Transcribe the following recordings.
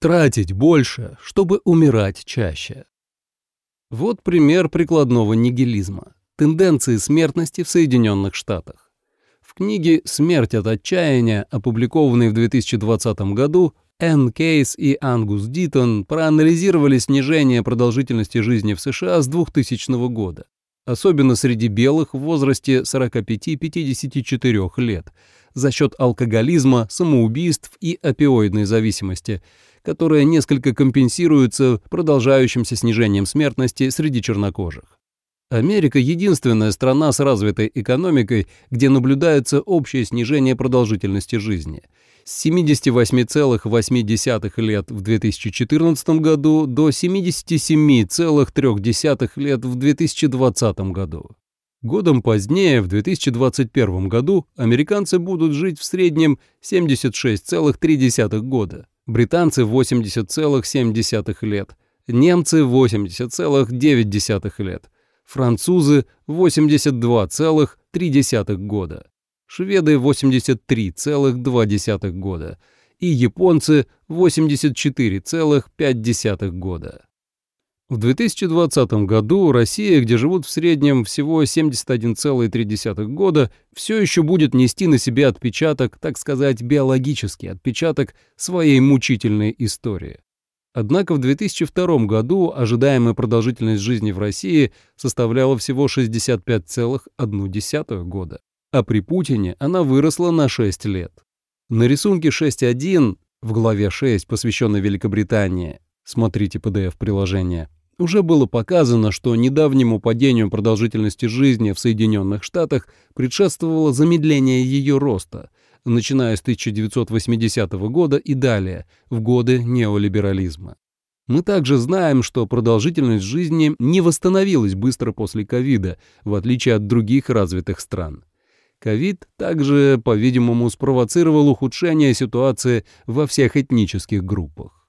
Тратить больше, чтобы умирать чаще. Вот пример прикладного нигилизма. Тенденции смертности в Соединенных Штатах. В книге «Смерть от отчаяния», опубликованной в 2020 году, Энн Кейс и Ангус Дитон проанализировали снижение продолжительности жизни в США с 2000 года, особенно среди белых в возрасте 45-54 лет, за счет алкоголизма, самоубийств и опиоидной зависимости, которая несколько компенсируется продолжающимся снижением смертности среди чернокожих. Америка – единственная страна с развитой экономикой, где наблюдается общее снижение продолжительности жизни – с 78,8 лет в 2014 году до 77,3 лет в 2020 году. Годом позднее, в 2021 году, американцы будут жить в среднем 76,3 года, британцы 80,7 лет, немцы 80,9 лет, французы 82,3 года, шведы 83,2 года и японцы 84,5 года. В 2020 году Россия, где живут в среднем всего 71,3 года, все еще будет нести на себе отпечаток, так сказать, биологический отпечаток своей мучительной истории. Однако в 2002 году ожидаемая продолжительность жизни в России составляла всего 65,1 года, а при Путине она выросла на 6 лет. На рисунке 6.1 в главе 6, посвященной Великобритании, смотрите PDF-приложение, уже было показано, что недавнему падению продолжительности жизни в Соединенных Штатах предшествовало замедление ее роста, начиная с 1980 года и далее, в годы неолиберализма. Мы также знаем, что продолжительность жизни не восстановилась быстро после ковида, в отличие от других развитых стран. Ковид также, по-видимому, спровоцировал ухудшение ситуации во всех этнических группах.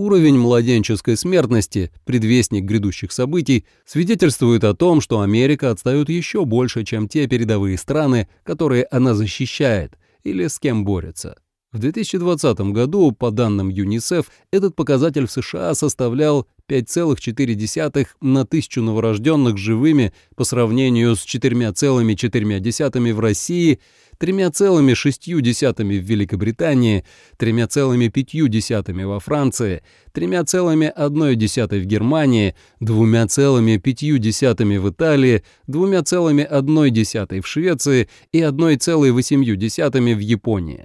Уровень младенческой смертности, предвестник грядущих событий, свидетельствует о том, что Америка отстает еще больше, чем те передовые страны, которые она защищает или с кем борется. В 2020 году, по данным ЮНИСЕФ, этот показатель в США составлял 5,4 на тысячу новорожденных живыми по сравнению с 4,4 в России, 3,6 в Великобритании, 3,5 во Франции, 3,1 в Германии, 2,5 в Италии, 2,1 в Швеции и 1,8 в Японии.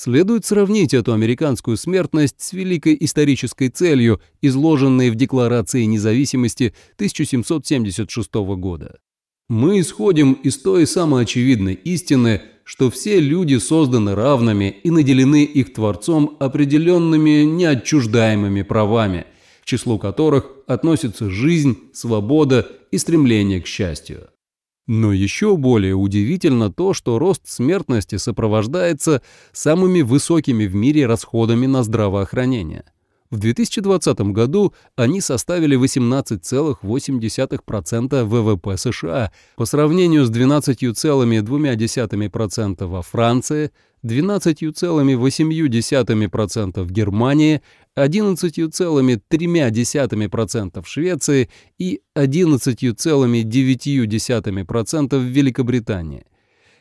Следует сравнить эту американскую смертность с великой исторической целью, изложенной в Декларации независимости 1776 года. Мы исходим из той самоочевидной истины, что все люди созданы равными и наделены их Творцом определенными неотчуждаемыми правами, к числу которых относятся жизнь, свобода и стремление к счастью. Но еще более удивительно то, что рост смертности сопровождается самыми высокими в мире расходами на здравоохранение. В 2020 году они составили 18,8% ВВП США по сравнению с 12,2% во Франции, 12,8% в Германии, 11,3% в Швеции и 11,9% в Великобритании.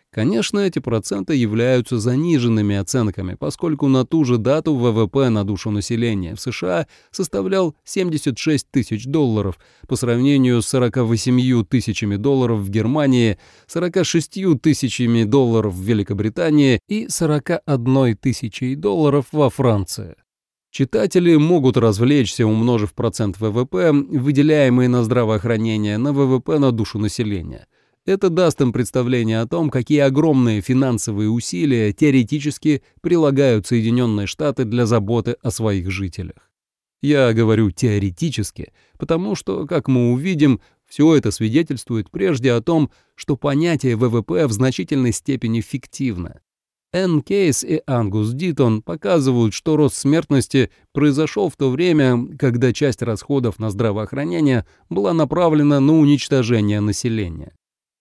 Конечно, эти проценты являются заниженными оценками, поскольку на ту же дату ВВП на душу населения в США составлял 76 тысяч долларов по сравнению с 48 тысячами долларов в Германии, 46 тысячами долларов в Великобритании и 41 тысячей долларов во Франции. Читатели могут развлечься, умножив процент ВВП, выделяемый на здравоохранение, на ВВП на душу населения – это даст им представление о том, какие огромные финансовые усилия теоретически прилагают Соединенные Штаты для заботы о своих жителях. Я говорю теоретически, потому что, как мы увидим, все это свидетельствует прежде о том, что понятие ВВП в значительной степени фиктивно. Энн Кейс и Ангус Дитон показывают, что рост смертности произошел в то время, когда часть расходов на здравоохранение была направлена на уничтожение населения.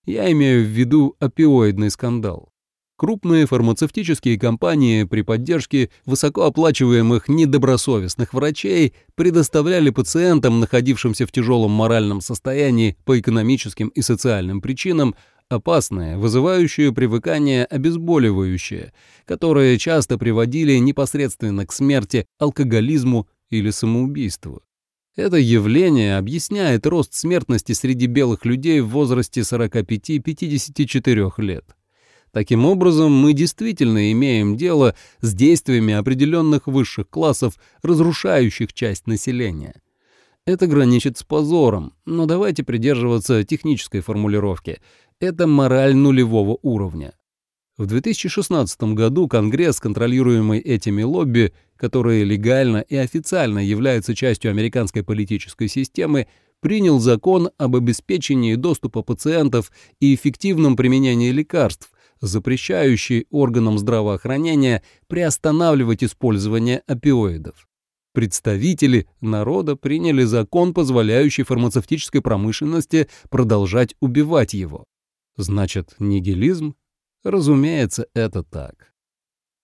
Я имею в виду опиоидный скандал. Крупные фармацевтические компании при поддержке высокооплачиваемых недобросовестных врачей предоставляли пациентам, находившимся в тяжелом моральном состоянии по экономическим и социальным причинам, опасное, вызывающее привыкание обезболивающее, которые часто приводили непосредственно к смерти, алкоголизму или самоубийству. Это явление объясняет рост смертности среди белых людей в возрасте 45-54 лет. Таким образом, мы действительно имеем дело с действиями определенных высших классов, разрушающих часть населения. Это граничит с позором, но давайте придерживаться технической формулировки. Это мораль нулевого уровня. В 2016 году Конгресс, контролируемый этими лобби, которые легально и официально являются частью американской политической системы, принял закон об обеспечении доступа пациентов и эффективном применении лекарств, запрещающий органам здравоохранения приостанавливать использование опиоидов. Представители народа приняли закон, позволяющий фармацевтической промышленности продолжать убивать его. Значит, нигилизм? Разумеется, это так.